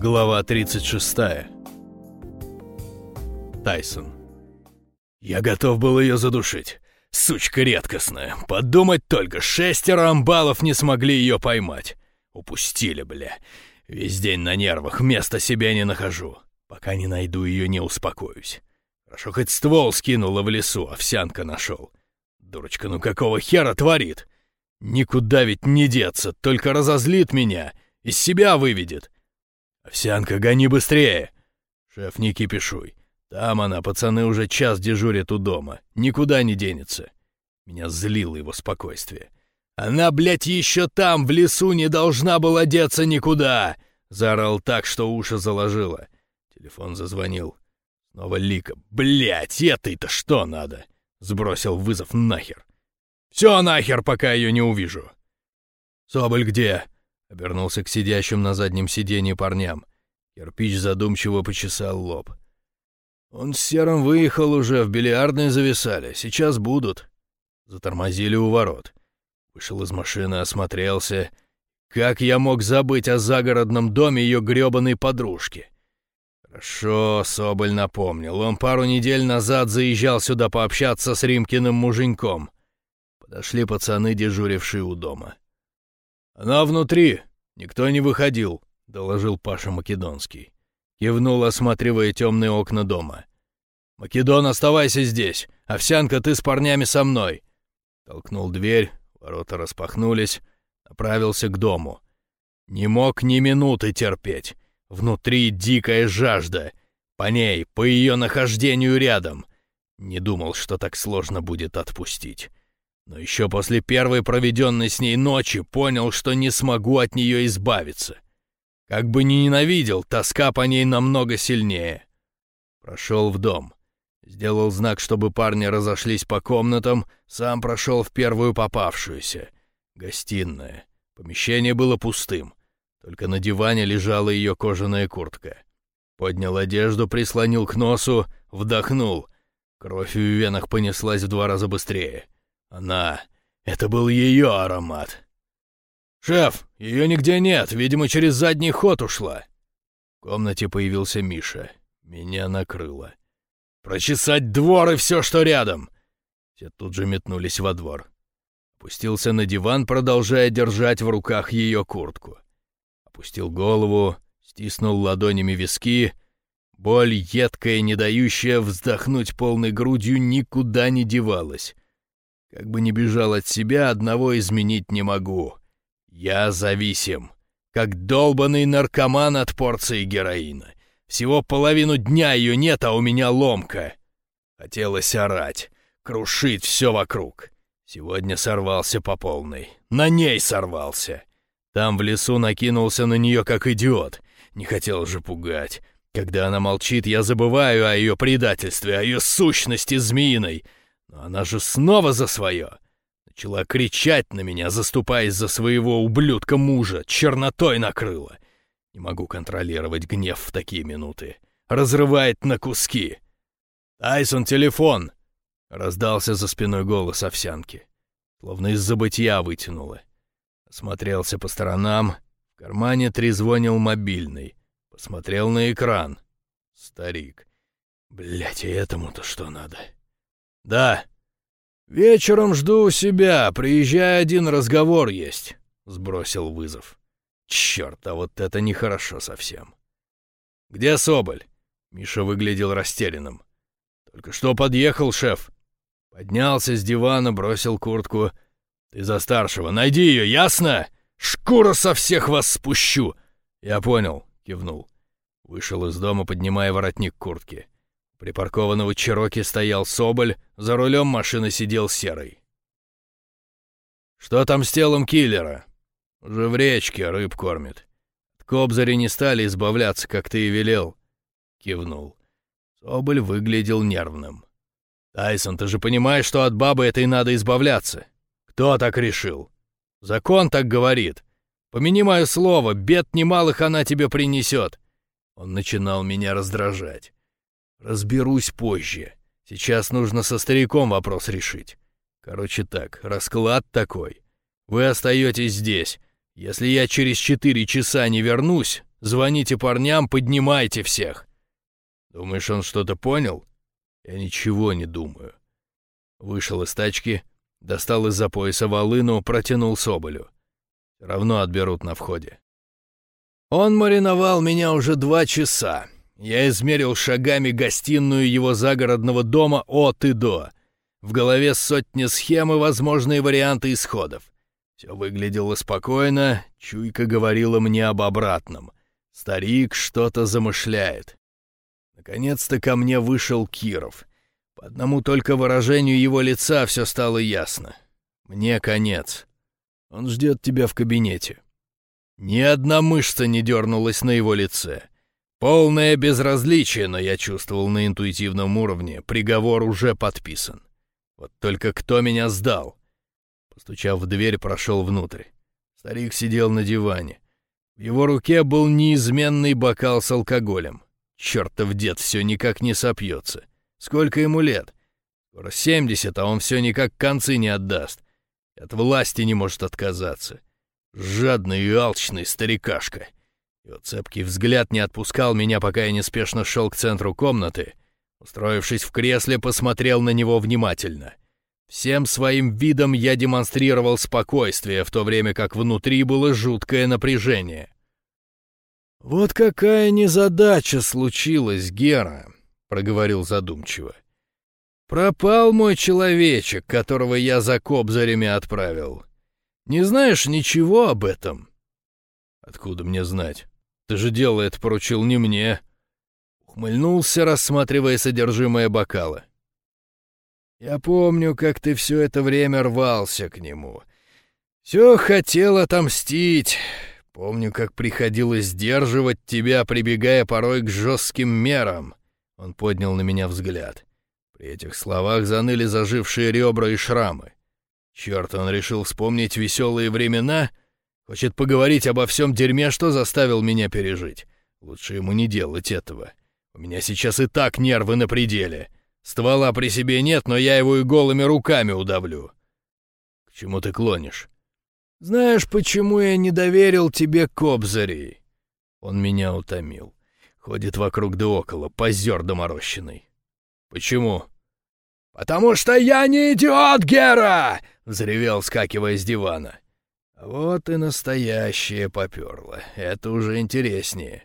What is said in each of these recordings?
Глава 36. Тайсон. Я готов был ее задушить. Сучка редкостная. Подумать только, шестеро амбалов не смогли ее поймать. Упустили, бля. Весь день на нервах, места себе не нахожу. Пока не найду ее, не успокоюсь. Хорошо, хоть ствол скинула в лесу, овсянка нашел. Дурочка, ну какого хера творит? Никуда ведь не деться, только разозлит меня, из себя выведет. «Овсянка, гони быстрее!» «Шеф, не кипишуй. Там она, пацаны уже час дежурят у дома. Никуда не денется». Меня злило его спокойствие. «Она, блядь, еще там, в лесу, не должна была деться никуда!» Заорал так, что уши заложило. Телефон зазвонил. Снова Лика. «Блядь, этой-то что надо?» Сбросил вызов нахер. «Все нахер, пока ее не увижу!» «Соболь где?» Обернулся к сидящим на заднем сиденье парням. Кирпич задумчиво почесал лоб. «Он с Серым выехал уже, в бильярдной зависали. Сейчас будут». Затормозили у ворот. Вышел из машины, осмотрелся. Как я мог забыть о загородном доме ее грёбаной подружки? Хорошо, Соболь напомнил. Он пару недель назад заезжал сюда пообщаться с Римкиным муженьком. Подошли пацаны, дежурившие у дома. «Она внутри. Никто не выходил», — доложил Паша Македонский. Кивнул, осматривая темные окна дома. «Македон, оставайся здесь. Овсянка, ты с парнями со мной». Толкнул дверь, ворота распахнулись, направился к дому. Не мог ни минуты терпеть. Внутри дикая жажда. По ней, по ее нахождению рядом. Не думал, что так сложно будет отпустить. Но еще после первой проведенной с ней ночи понял, что не смогу от нее избавиться. Как бы ни ненавидел, тоска по ней намного сильнее. Прошел в дом. Сделал знак, чтобы парни разошлись по комнатам, сам прошел в первую попавшуюся. Гостиная. Помещение было пустым. Только на диване лежала ее кожаная куртка. Поднял одежду, прислонил к носу, вдохнул. Кровь в венах понеслась в два раза быстрее. Она... Это был ее аромат. «Шеф, ее нигде нет, видимо, через задний ход ушла». В комнате появился Миша. Меня накрыло. «Прочесать двор и все, что рядом!» Все тут же метнулись во двор. Опустился на диван, продолжая держать в руках ее куртку. Опустил голову, стиснул ладонями виски. Боль, едкая, не дающая вздохнуть полной грудью, никуда не девалась. Как бы ни бежал от себя, одного изменить не могу. Я зависим. Как долбанный наркоман от порции героина. Всего половину дня ее нет, а у меня ломка. Хотелось орать, крушить все вокруг. Сегодня сорвался по полной. На ней сорвался. Там в лесу накинулся на нее как идиот. Не хотел же пугать. Когда она молчит, я забываю о ее предательстве, о ее сущности змеиной — но она же снова за свое. Начала кричать на меня, заступаясь за своего ублюдка мужа, чернотой накрыла. Не могу контролировать гнев в такие минуты. Разрывает на куски. «Тайсон, телефон!» — раздался за спиной голос овсянки. Словно из забытья вытянуло. Осмотрелся по сторонам. В кармане трезвонил мобильный. Посмотрел на экран. Старик. Блять, и этому-то что надо?» «Да». «Вечером жду у себя. Приезжай один, разговор есть», — сбросил вызов. «Черт, а вот это нехорошо совсем». «Где Соболь?» Миша выглядел растерянным. «Только что подъехал, шеф». Поднялся с дивана, бросил куртку. «Ты за старшего. Найди ее, ясно? Шкура со всех вас спущу!» «Я понял», — кивнул. Вышел из дома, поднимая воротник куртки. Припаркованного Чироки стоял Соболь, за рулем машины сидел Серый. «Что там с телом киллера?» «Уже в речке рыб кормит. От Кобзари не стали избавляться, как ты и велел», — кивнул. Соболь выглядел нервным. «Тайсон, ты же понимаешь, что от бабы этой надо избавляться? Кто так решил? Закон так говорит. Помяни мое слово, бед немалых она тебе принесет». Он начинал меня раздражать. Разберусь позже. Сейчас нужно со стариком вопрос решить. Короче так, расклад такой. Вы остаетесь здесь. Если я через четыре часа не вернусь, Звоните парням, поднимайте всех!» «Думаешь, он что-то понял?» «Я ничего не думаю». Вышел из тачки, достал из-за пояса волыну, протянул Соболю. равно отберут на входе. Он мариновал меня уже два часа. Я измерил шагами гостиную его загородного дома от и до. В голове сотни схем и возможные варианты исходов. Все выглядело спокойно, чуйка говорила мне об обратном. Старик что-то замышляет. Наконец-то ко мне вышел Киров. По одному только выражению его лица все стало ясно. Мне конец. Он ждет тебя в кабинете. Ни одна мышца не дернулась на его лице. Полное безразличие, но я чувствовал на интуитивном уровне, приговор уже подписан. Вот только кто меня сдал? Постучав в дверь, прошел внутрь. Старик сидел на диване. В его руке был неизменный бокал с алкоголем. Чертов дед все никак не сопьется. Сколько ему лет? Скоро семьдесят, а он все никак концы не отдаст. От власти не может отказаться. Жадный и алчный старикашка. Его цепкий взгляд не отпускал меня, пока я неспешно шел к центру комнаты. Устроившись в кресле, посмотрел на него внимательно. Всем своим видом я демонстрировал спокойствие, в то время как внутри было жуткое напряжение. «Вот какая незадача случилась, Гера», — проговорил задумчиво. «Пропал мой человечек, которого я за кобзарями отправил. Не знаешь ничего об этом?» «Откуда мне знать? Ты же дело это поручил не мне». Ухмыльнулся, рассматривая содержимое бокала. «Я помню, как ты все это время рвался к нему. Все хотел отомстить. Помню, как приходилось сдерживать тебя, прибегая порой к жестким мерам». Он поднял на меня взгляд. При этих словах заныли зажившие ребра и шрамы. Черт, он решил вспомнить веселые времена? Хочет поговорить обо всем дерьме, что заставил меня пережить. Лучше ему не делать этого. У меня сейчас и так нервы на пределе. Ствола при себе нет, но я его и голыми руками удавлю. К чему ты клонишь? Знаешь, почему я не доверил тебе Кобзарей? Он меня утомил. Ходит вокруг да около, позер доморощенный. Почему? «Потому что я не идиот, Гера!» — взревел, скакивая с дивана. Вот и настоящее поперло. Это уже интереснее.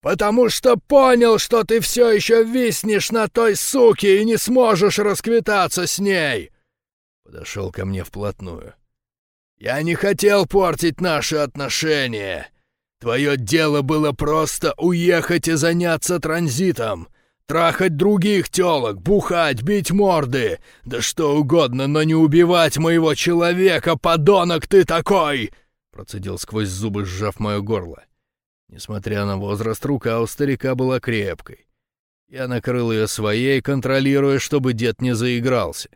«Потому что понял, что ты все еще виснешь на той суке и не сможешь расквитаться с ней!» Подошел ко мне вплотную. «Я не хотел портить наши отношения. Твое дело было просто уехать и заняться транзитом. Трахать других телок, бухать, бить морды. Да что угодно, но не убивать моего человека, подонок ты такой!» Процедил сквозь зубы, сжав мое горло. Несмотря на возраст, рука у старика была крепкой. Я накрыл ее своей, контролируя, чтобы дед не заигрался.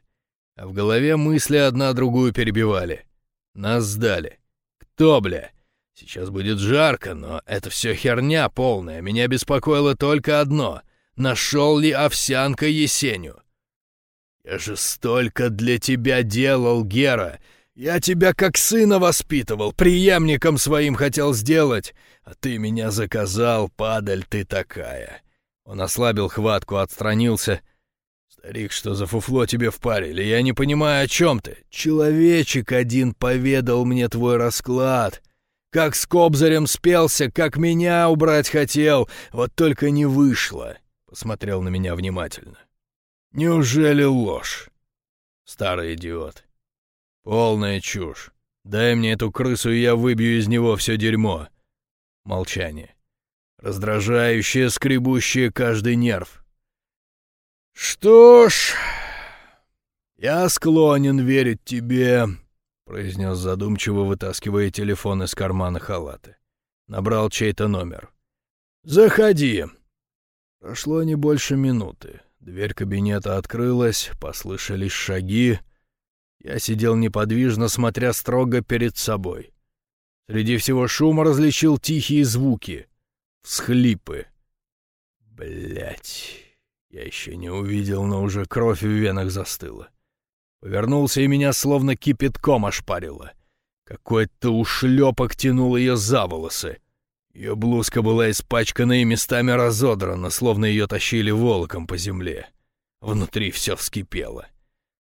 А в голове мысли одна другую перебивали. Нас сдали. Кто, бля? Сейчас будет жарко, но это все херня полная. Меня беспокоило только одно — нашел ли овсянка Есеню. «Я же столько для тебя делал, Гера! Я тебя как сына воспитывал, преемником своим хотел сделать, а ты меня заказал, падаль ты такая!» Он ослабил хватку, отстранился. «Старик, что за фуфло тебе впарили? Я не понимаю, о чем ты. Человечек один поведал мне твой расклад. Как с Кобзарем спелся, как меня убрать хотел, вот только не вышло посмотрел на меня внимательно. «Неужели ложь? Старый идиот. Полная чушь. Дай мне эту крысу, и я выбью из него все дерьмо». Молчание. Раздражающее, скребущее каждый нерв. «Что ж, я склонен верить тебе», — произнес задумчиво, вытаскивая телефон из кармана халата. Набрал чей-то номер. «Заходи. Прошло не больше минуты. Дверь кабинета открылась, послышались шаги. Я сидел неподвижно, смотря строго перед собой. Среди всего шума различил тихие звуки. Всхлипы. Блять. Я еще не увидел, но уже кровь в венах застыла. Повернулся, и меня словно кипятком ошпарило. Какой-то ушлепок тянул ее за волосы. Ее блузка была испачкана и местами разодрана, словно ее тащили волоком по земле. Внутри все вскипело.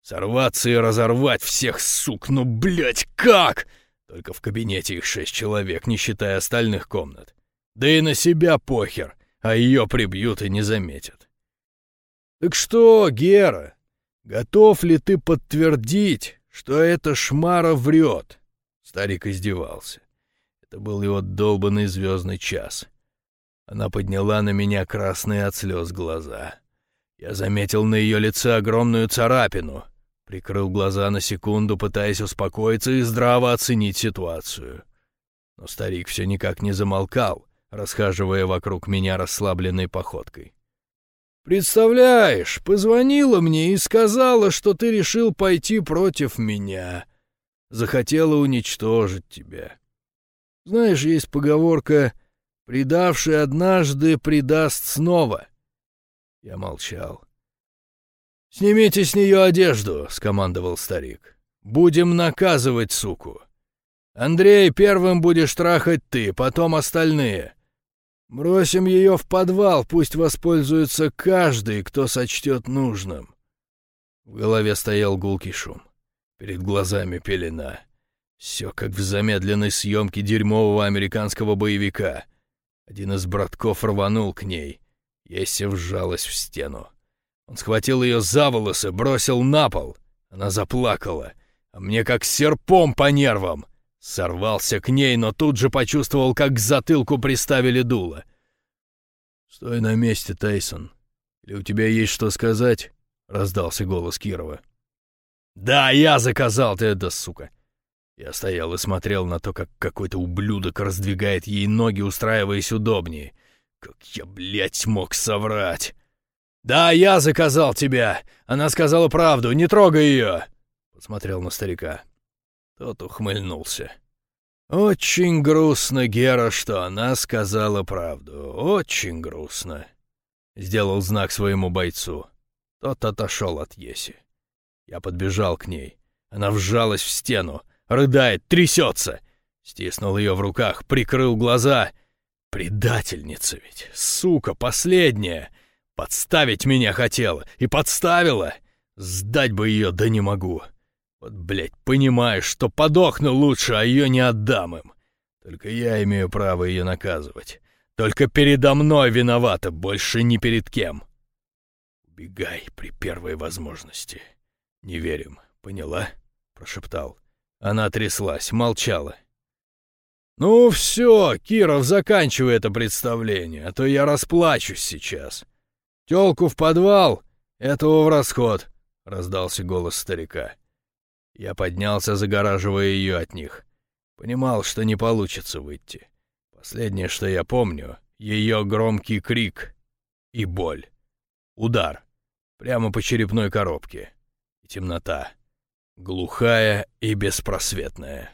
Сорваться и разорвать всех сук, ну, блядь, как? Только в кабинете их шесть человек, не считая остальных комнат. Да и на себя похер, а ее прибьют и не заметят. Так что, Гера, готов ли ты подтвердить, что эта шмара врет? Старик издевался. Это был его долбанный звездный час. Она подняла на меня красные от слез глаза. Я заметил на ее лице огромную царапину. Прикрыл глаза на секунду, пытаясь успокоиться и здраво оценить ситуацию. Но старик все никак не замолкал, расхаживая вокруг меня расслабленной походкой. «Представляешь, позвонила мне и сказала, что ты решил пойти против меня. Захотела уничтожить тебя. Знаешь, есть поговорка «предавший однажды предаст снова». Я молчал. «Снимите с нее одежду», — скомандовал старик. «Будем наказывать суку. Андрей, первым будешь трахать ты, потом остальные. Бросим ее в подвал, пусть воспользуется каждый, кто сочтет нужным». В голове стоял гулкий шум. Перед глазами пелена. Все как в замедленной съемке дерьмового американского боевика. Один из братков рванул к ней. Еся вжалась в стену. Он схватил ее за волосы, бросил на пол. Она заплакала, а мне как серпом по нервам. Сорвался к ней, но тут же почувствовал, как к затылку приставили дуло. «Стой на месте, Тайсон. Или у тебя есть что сказать?» — раздался голос Кирова. «Да, я заказал ты это, сука!» Я стоял и смотрел на то, как какой-то ублюдок раздвигает ей ноги, устраиваясь удобнее. Как я, блядь, мог соврать? «Да, я заказал тебя! Она сказала правду, не трогай ее!» Посмотрел на старика. Тот ухмыльнулся. «Очень грустно, Гера, что она сказала правду. Очень грустно!» Сделал знак своему бойцу. Тот отошел от Еси. Я подбежал к ней. Она вжалась в стену рыдает, трясется. Стиснул ее в руках, прикрыл глаза. Предательница ведь, сука, последняя. Подставить меня хотела и подставила. Сдать бы ее, да не могу. Вот, блядь, понимаешь, что подохну лучше, а ее не отдам им. Только я имею право ее наказывать. Только передо мной виновата, больше ни перед кем. Убегай при первой возможности. Не верим, поняла? Прошептал. Она тряслась, молчала. «Ну все, Киров, заканчивай это представление, а то я расплачусь сейчас. Телку в подвал, этого в расход», — раздался голос старика. Я поднялся, загораживая ее от них. Понимал, что не получится выйти. Последнее, что я помню, — ее громкий крик и боль. Удар. Прямо по черепной коробке. И темнота глухая и беспросветная.